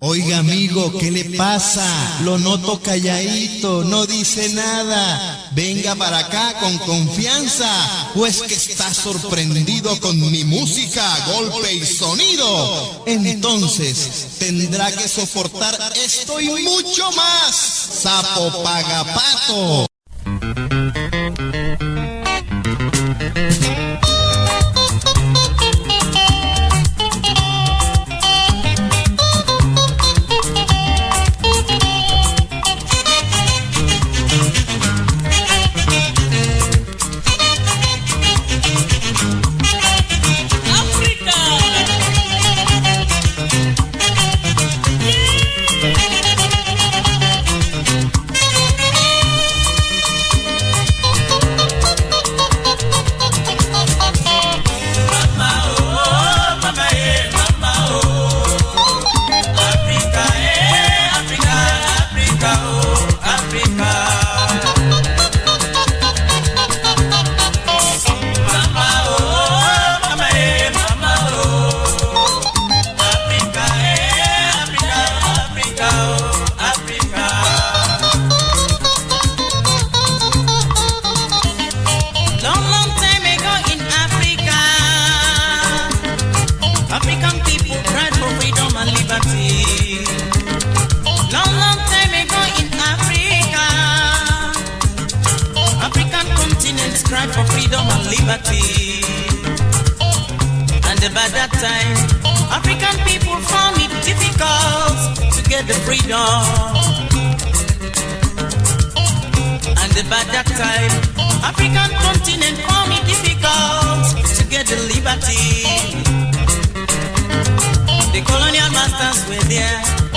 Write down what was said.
Oiga amigo, ¿qué le pasa? Lo noto calladito, no dice nada. Venga para acá con confianza, pues que está sorprendido con mi música, golpe y sonido. Entonces tendrá que soportar esto y mucho más. Sapo pagapato. By that time, African people found it difficult to get the freedom. And by that time, African continent found it difficult to get the liberty. The colonial masters were there